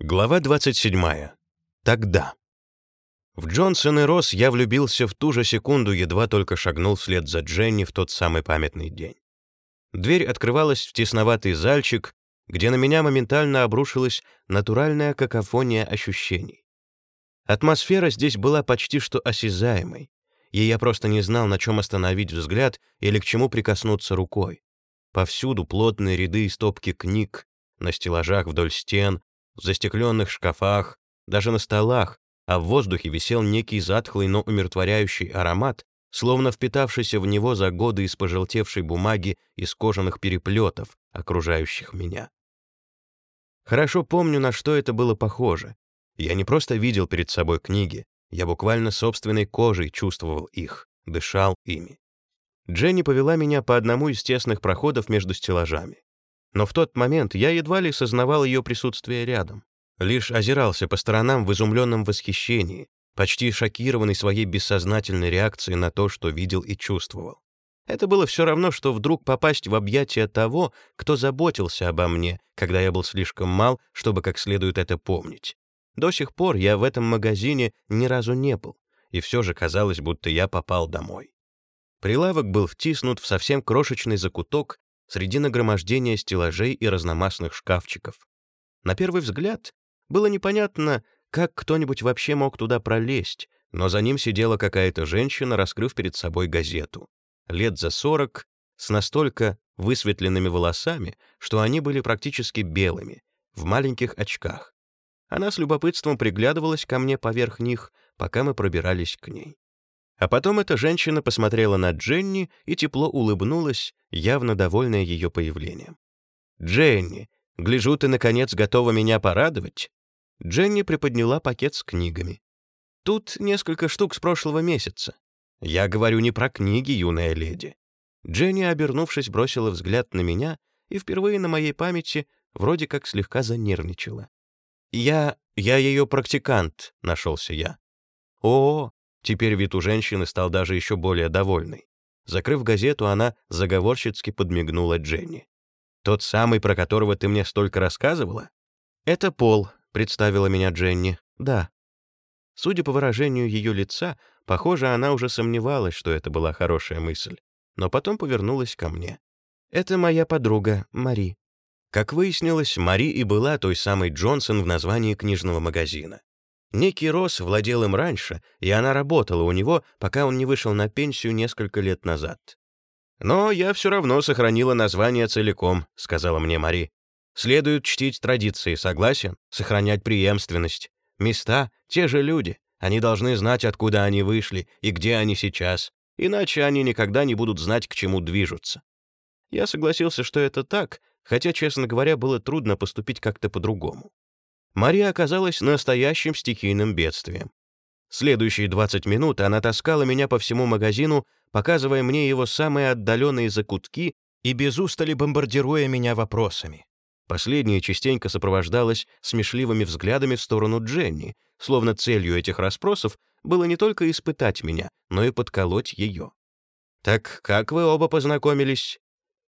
Глава 27. Тогда. В Джонсон и Росс я влюбился в ту же секунду, едва только шагнул вслед за Дженни в тот самый памятный день. Дверь открывалась в тесноватый зальчик, где на меня моментально обрушилась натуральная какофония ощущений. Атмосфера здесь была почти что осязаемой, и я просто не знал, на чем остановить взгляд или к чему прикоснуться рукой. Повсюду плотные ряды и стопки книг, на стеллажах вдоль стен, в застекленных шкафах, даже на столах, а в воздухе висел некий затхлый, но умиротворяющий аромат, словно впитавшийся в него за годы из пожелтевшей бумаги из кожаных переплетов, окружающих меня. Хорошо помню, на что это было похоже. Я не просто видел перед собой книги, я буквально собственной кожей чувствовал их, дышал ими. Дженни повела меня по одному из тесных проходов между стеллажами. Но в тот момент я едва ли сознавал ее присутствие рядом. Лишь озирался по сторонам в изумленном восхищении, почти шокированный своей бессознательной реакцией на то, что видел и чувствовал. Это было все равно, что вдруг попасть в объятия того, кто заботился обо мне, когда я был слишком мал, чтобы как следует это помнить. До сих пор я в этом магазине ни разу не был, и все же казалось, будто я попал домой. Прилавок был втиснут в совсем крошечный закуток, среди нагромождения стеллажей и разномастных шкафчиков. На первый взгляд было непонятно, как кто-нибудь вообще мог туда пролезть, но за ним сидела какая-то женщина, раскрыв перед собой газету. Лет за сорок, с настолько высветленными волосами, что они были практически белыми, в маленьких очках. Она с любопытством приглядывалась ко мне поверх них, пока мы пробирались к ней. А потом эта женщина посмотрела на Дженни и тепло улыбнулась, явно довольная ее появлением. «Дженни, гляжу, ты, наконец, готова меня порадовать?» Дженни приподняла пакет с книгами. «Тут несколько штук с прошлого месяца. Я говорю не про книги, юная леди». Дженни, обернувшись, бросила взгляд на меня и впервые на моей памяти вроде как слегка занервничала. «Я... я ее практикант», — нашелся я. «О, Теперь вид у женщины стал даже еще более довольный. Закрыв газету, она заговорщицки подмигнула Дженни. «Тот самый, про которого ты мне столько рассказывала?» «Это Пол», — представила меня Дженни. «Да». Судя по выражению ее лица, похоже, она уже сомневалась, что это была хорошая мысль. Но потом повернулась ко мне. «Это моя подруга, Мари». Как выяснилось, Мари и была той самой Джонсон в названии книжного магазина. Некий Росс владел им раньше, и она работала у него, пока он не вышел на пенсию несколько лет назад. «Но я все равно сохранила название целиком», — сказала мне Мари. «Следует чтить традиции, согласен? Сохранять преемственность. Места — те же люди. Они должны знать, откуда они вышли и где они сейчас. Иначе они никогда не будут знать, к чему движутся». Я согласился, что это так, хотя, честно говоря, было трудно поступить как-то по-другому. Мария оказалась настоящим стихийным бедствием. Следующие 20 минут она таскала меня по всему магазину, показывая мне его самые отдаленные закутки и без устали бомбардируя меня вопросами. Последняя частенько сопровождалась смешливыми взглядами в сторону Дженни, словно целью этих расспросов было не только испытать меня, но и подколоть ее. «Так как вы оба познакомились?»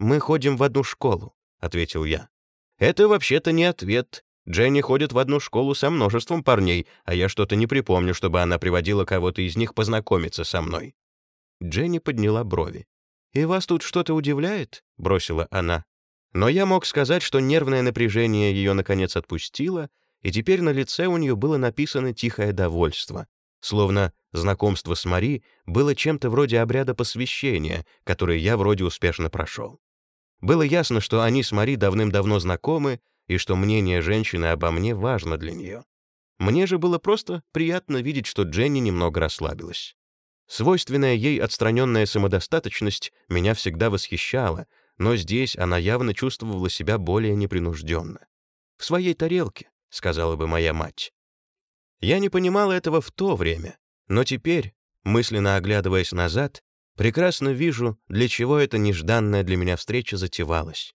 «Мы ходим в одну школу», — ответил я. «Это вообще-то не ответ», Дженни ходит в одну школу со множеством парней, а я что-то не припомню, чтобы она приводила кого-то из них познакомиться со мной». Дженни подняла брови. «И вас тут что-то удивляет?» — бросила она. Но я мог сказать, что нервное напряжение ее наконец отпустило, и теперь на лице у нее было написано тихое довольство, словно знакомство с Мари было чем-то вроде обряда посвящения, который я вроде успешно прошел. Было ясно, что они с Мари давным-давно знакомы, и что мнение женщины обо мне важно для нее. Мне же было просто приятно видеть, что Дженни немного расслабилась. Свойственная ей отстраненная самодостаточность меня всегда восхищала, но здесь она явно чувствовала себя более непринужденно. «В своей тарелке», — сказала бы моя мать. Я не понимала этого в то время, но теперь, мысленно оглядываясь назад, прекрасно вижу, для чего эта нежданная для меня встреча затевалась.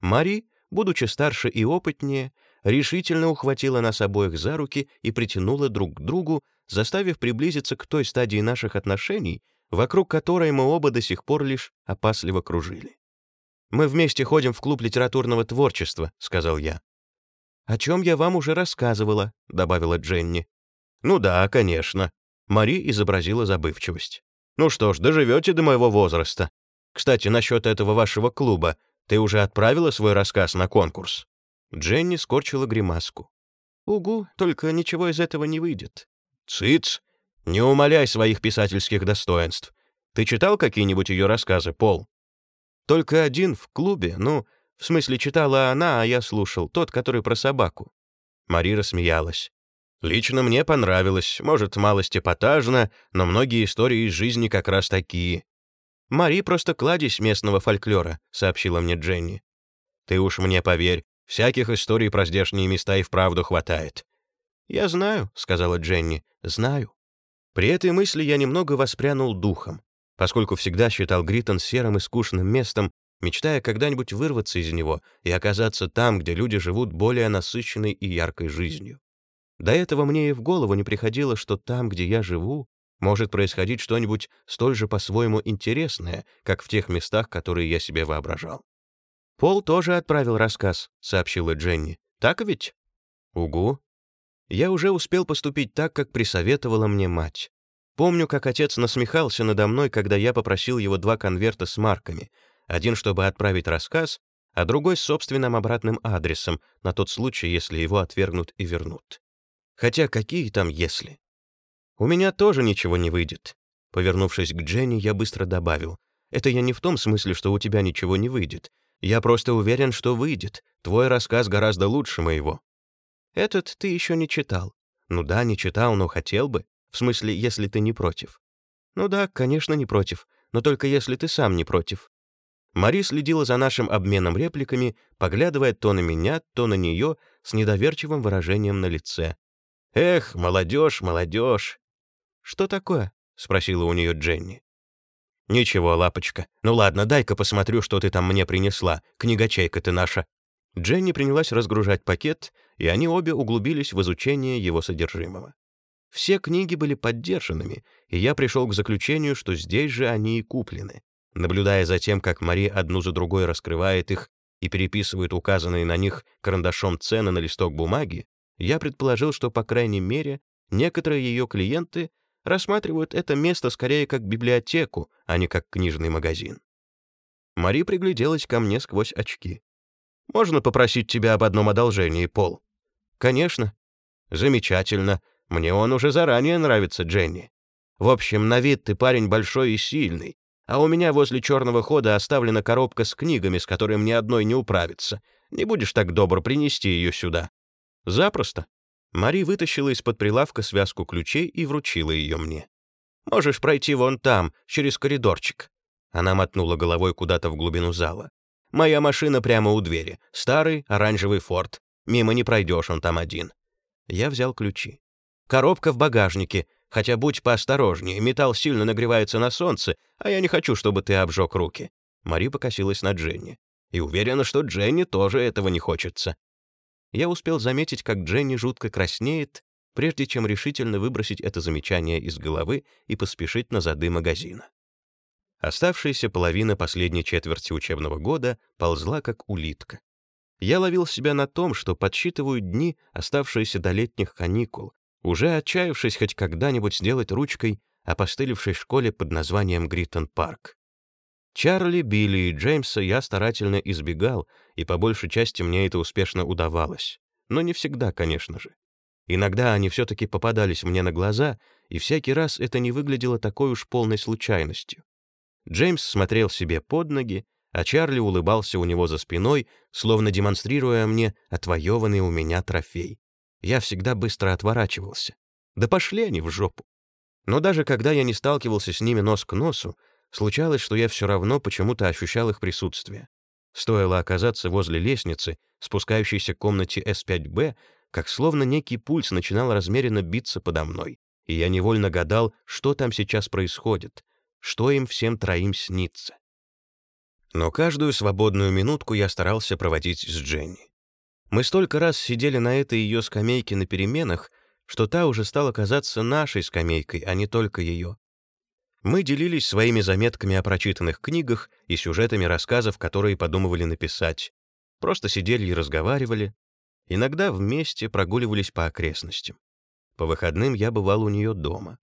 Мари будучи старше и опытнее, решительно ухватила нас обоих за руки и притянула друг к другу, заставив приблизиться к той стадии наших отношений, вокруг которой мы оба до сих пор лишь опасливо кружили. «Мы вместе ходим в клуб литературного творчества», — сказал я. «О чем я вам уже рассказывала», — добавила Дженни. «Ну да, конечно». Мари изобразила забывчивость. «Ну что ж, доживете до моего возраста. Кстати, насчет этого вашего клуба. Ты уже отправила свой рассказ на конкурс?» Дженни скорчила гримаску. «Угу, только ничего из этого не выйдет». «Цыц! Не умаляй своих писательских достоинств. Ты читал какие-нибудь ее рассказы, Пол?» «Только один в клубе, ну, в смысле, читала она, а я слушал, тот, который про собаку». Мари рассмеялась. «Лично мне понравилось, может, малость эпатажно, но многие истории из жизни как раз такие. «Мари просто кладезь местного фольклора», — сообщила мне Дженни. «Ты уж мне поверь, всяких историй про здешние места и вправду хватает». «Я знаю», — сказала Дженни, — «знаю». При этой мысли я немного воспрянул духом, поскольку всегда считал Гриттон серым и скучным местом, мечтая когда-нибудь вырваться из него и оказаться там, где люди живут более насыщенной и яркой жизнью. До этого мне и в голову не приходило, что там, где я живу, может происходить что-нибудь столь же по-своему интересное, как в тех местах, которые я себе воображал. «Пол тоже отправил рассказ», — сообщила Дженни. «Так ведь?» «Угу». Я уже успел поступить так, как присоветовала мне мать. Помню, как отец насмехался надо мной, когда я попросил его два конверта с марками. Один, чтобы отправить рассказ, а другой с собственным обратным адресом, на тот случай, если его отвергнут и вернут. Хотя какие там «если»? «У меня тоже ничего не выйдет». Повернувшись к Дженни, я быстро добавил. «Это я не в том смысле, что у тебя ничего не выйдет. Я просто уверен, что выйдет. Твой рассказ гораздо лучше моего». «Этот ты еще не читал». «Ну да, не читал, но хотел бы. В смысле, если ты не против». «Ну да, конечно, не против. Но только если ты сам не против». Мари следила за нашим обменом репликами, поглядывая то на меня, то на нее с недоверчивым выражением на лице. «Эх, молодежь, молодежь!» «Что такое?» — спросила у нее Дженни. «Ничего, лапочка. Ну ладно, дай-ка посмотрю, что ты там мне принесла. Книгочейка ты наша». Дженни принялась разгружать пакет, и они обе углубились в изучение его содержимого. Все книги были поддержанными, и я пришел к заключению, что здесь же они и куплены. Наблюдая за тем, как Мари одну за другой раскрывает их и переписывает указанные на них карандашом цены на листок бумаги, я предположил, что, по крайней мере, некоторые ее клиенты рассматривают это место скорее как библиотеку, а не как книжный магазин. Мари пригляделась ко мне сквозь очки. «Можно попросить тебя об одном одолжении, Пол?» «Конечно». «Замечательно. Мне он уже заранее нравится, Дженни. В общем, на вид ты парень большой и сильный, а у меня возле черного хода оставлена коробка с книгами, с которой мне одной не управиться. Не будешь так добр принести ее сюда?» «Запросто. Мари вытащила из-под прилавка связку ключей и вручила ее мне. «Можешь пройти вон там, через коридорчик». Она мотнула головой куда-то в глубину зала. «Моя машина прямо у двери. Старый оранжевый форт. Мимо не пройдешь, он там один». Я взял ключи. «Коробка в багажнике. Хотя будь поосторожнее, металл сильно нагревается на солнце, а я не хочу, чтобы ты обжег руки». Мари покосилась на Дженни. «И уверена, что Дженни тоже этого не хочется я успел заметить, как Дженни жутко краснеет, прежде чем решительно выбросить это замечание из головы и поспешить на зады магазина. Оставшаяся половина последней четверти учебного года ползла как улитка. Я ловил себя на том, что подсчитываю дни, оставшиеся до летних каникул, уже отчаявшись хоть когда-нибудь сделать ручкой опостылевшей школе под названием Гриттон Парк. Чарли, Билли и Джеймса я старательно избегал, и по большей части мне это успешно удавалось. Но не всегда, конечно же. Иногда они все-таки попадались мне на глаза, и всякий раз это не выглядело такой уж полной случайностью. Джеймс смотрел себе под ноги, а Чарли улыбался у него за спиной, словно демонстрируя мне отвоеванный у меня трофей. Я всегда быстро отворачивался. Да пошли они в жопу. Но даже когда я не сталкивался с ними нос к носу, случалось, что я все равно почему-то ощущал их присутствие. Стоило оказаться возле лестницы, спускающейся к комнате С5Б, как словно некий пульс начинал размеренно биться подо мной, и я невольно гадал, что там сейчас происходит, что им всем троим снится. Но каждую свободную минутку я старался проводить с Дженни. Мы столько раз сидели на этой ее скамейке на переменах, что та уже стала казаться нашей скамейкой, а не только ее. Мы делились своими заметками о прочитанных книгах и сюжетами рассказов, которые подумывали написать. Просто сидели и разговаривали. Иногда вместе прогуливались по окрестностям. По выходным я бывал у нее дома.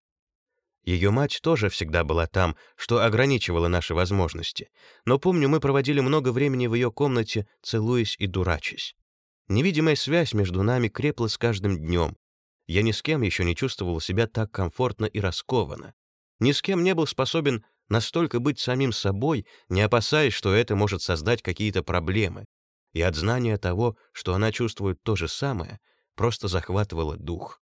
Ее мать тоже всегда была там, что ограничивало наши возможности. Но помню, мы проводили много времени в ее комнате, целуясь и дурачась. Невидимая связь между нами крепла с каждым днем. Я ни с кем еще не чувствовал себя так комфортно и раскованно. Ни с кем не был способен настолько быть самим собой, не опасаясь, что это может создать какие-то проблемы. И от знания того, что она чувствует то же самое, просто захватывало дух.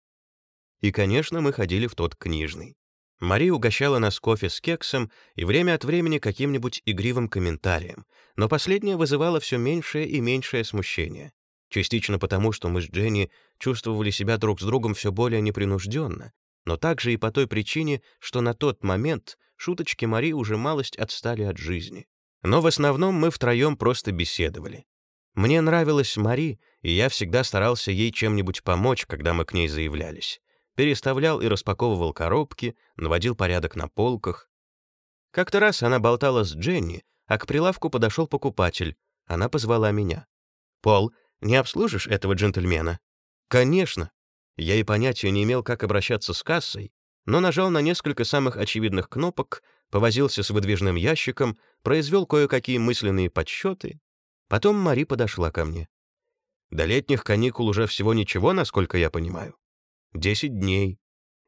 И, конечно, мы ходили в тот книжный. Мари угощала нас кофе с кексом и время от времени каким-нибудь игривым комментарием, но последнее вызывало все меньшее и меньшее смущение. Частично потому, что мы с Дженни чувствовали себя друг с другом все более непринужденно, но также и по той причине, что на тот момент шуточки Мари уже малость отстали от жизни. Но в основном мы втроем просто беседовали. Мне нравилась Мари, и я всегда старался ей чем-нибудь помочь, когда мы к ней заявлялись переставлял и распаковывал коробки, наводил порядок на полках. Как-то раз она болтала с Дженни, а к прилавку подошел покупатель. Она позвала меня. «Пол, не обслужишь этого джентльмена?» «Конечно». Я и понятия не имел, как обращаться с кассой, но нажал на несколько самых очевидных кнопок, повозился с выдвижным ящиком, произвел кое-какие мысленные подсчеты. Потом Мари подошла ко мне. До летних каникул уже всего ничего, насколько я понимаю. Десять дней.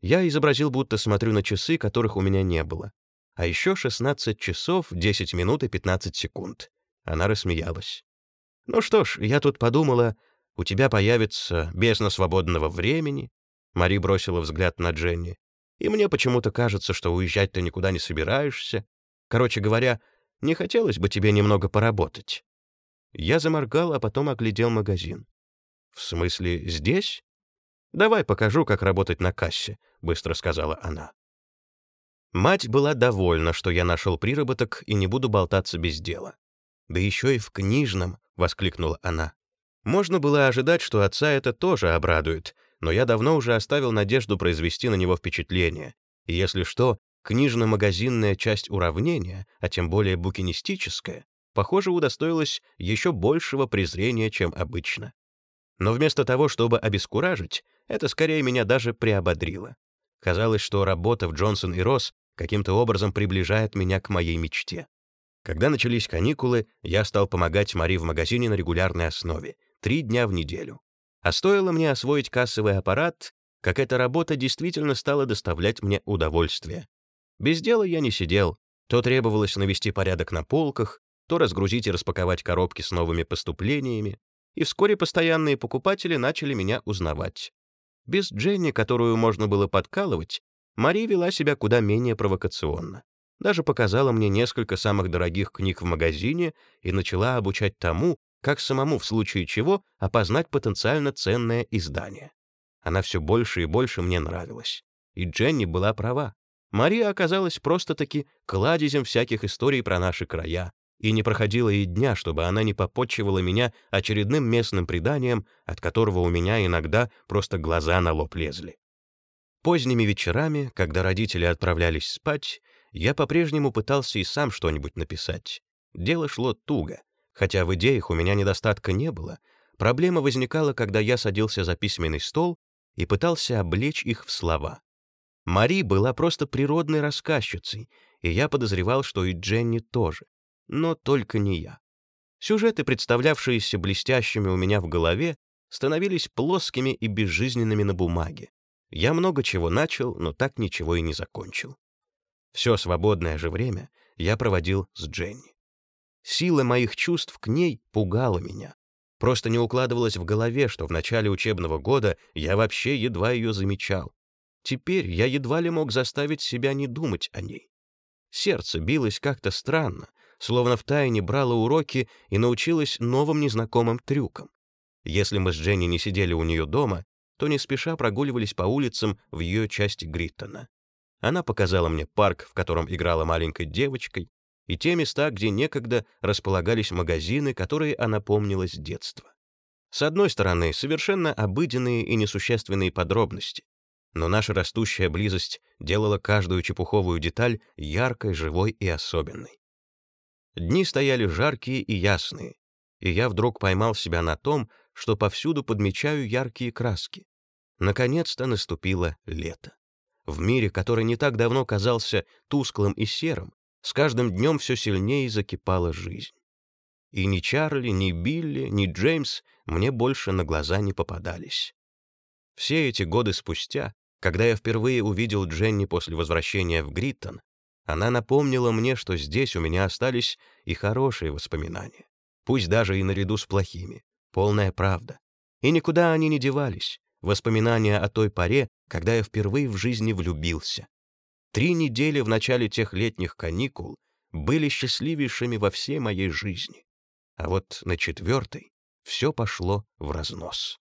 Я изобразил, будто смотрю на часы, которых у меня не было. А еще 16 часов, 10 минут и 15 секунд. Она рассмеялась. «Ну что ж, я тут подумала, у тебя появится бездна свободного времени». Мари бросила взгляд на Дженни. «И мне почему-то кажется, что уезжать ты никуда не собираешься. Короче говоря, не хотелось бы тебе немного поработать». Я заморгал, а потом оглядел магазин. «В смысле, здесь?» «Давай покажу, как работать на кассе», — быстро сказала она. Мать была довольна, что я нашел приработок и не буду болтаться без дела. «Да еще и в книжном», — воскликнула она. Можно было ожидать, что отца это тоже обрадует, но я давно уже оставил надежду произвести на него впечатление. И если что, книжно-магазинная часть уравнения, а тем более букинистическая, похоже, удостоилась еще большего презрения, чем обычно. Но вместо того, чтобы обескуражить, это скорее меня даже приободрило. Казалось, что работа в Джонсон и Росс каким-то образом приближает меня к моей мечте. Когда начались каникулы, я стал помогать Мари в магазине на регулярной основе, три дня в неделю. А стоило мне освоить кассовый аппарат, как эта работа действительно стала доставлять мне удовольствие. Без дела я не сидел. То требовалось навести порядок на полках, то разгрузить и распаковать коробки с новыми поступлениями, и вскоре постоянные покупатели начали меня узнавать. Без Дженни, которую можно было подкалывать, Мари вела себя куда менее провокационно. Даже показала мне несколько самых дорогих книг в магазине и начала обучать тому, как самому в случае чего опознать потенциально ценное издание. Она все больше и больше мне нравилась. И Дженни была права. Мария оказалась просто-таки кладезем всяких историй про наши края, и не проходило и дня, чтобы она не попотчевала меня очередным местным преданием, от которого у меня иногда просто глаза на лоб лезли. Поздними вечерами, когда родители отправлялись спать, я по-прежнему пытался и сам что-нибудь написать. Дело шло туго. Хотя в идеях у меня недостатка не было, проблема возникала, когда я садился за письменный стол и пытался облечь их в слова. Мари была просто природной рассказчицей, и я подозревал, что и Дженни тоже но только не я. Сюжеты, представлявшиеся блестящими у меня в голове, становились плоскими и безжизненными на бумаге. Я много чего начал, но так ничего и не закончил. Все свободное же время я проводил с Дженни. Сила моих чувств к ней пугала меня. Просто не укладывалось в голове, что в начале учебного года я вообще едва ее замечал. Теперь я едва ли мог заставить себя не думать о ней. Сердце билось как-то странно, словно втайне брала уроки и научилась новым незнакомым трюкам. Если мы с Дженни не сидели у нее дома, то не спеша прогуливались по улицам в ее части Гриттона. Она показала мне парк, в котором играла маленькой девочкой, и те места, где некогда располагались магазины, которые она помнила с детства. С одной стороны, совершенно обыденные и несущественные подробности, но наша растущая близость делала каждую чепуховую деталь яркой, живой и особенной. Дни стояли жаркие и ясные, и я вдруг поймал себя на том, что повсюду подмечаю яркие краски. Наконец-то наступило лето. В мире, который не так давно казался тусклым и серым, с каждым днем все сильнее закипала жизнь. И ни Чарли, ни Билли, ни Джеймс мне больше на глаза не попадались. Все эти годы спустя, когда я впервые увидел Дженни после возвращения в Гриттон, она напомнила мне, что здесь у меня остались и хорошие воспоминания, пусть даже и наряду с плохими, полная правда. И никуда они не девались, воспоминания о той поре, когда я впервые в жизни влюбился. Три недели в начале тех летних каникул были счастливейшими во всей моей жизни. А вот на четвертой все пошло в разнос.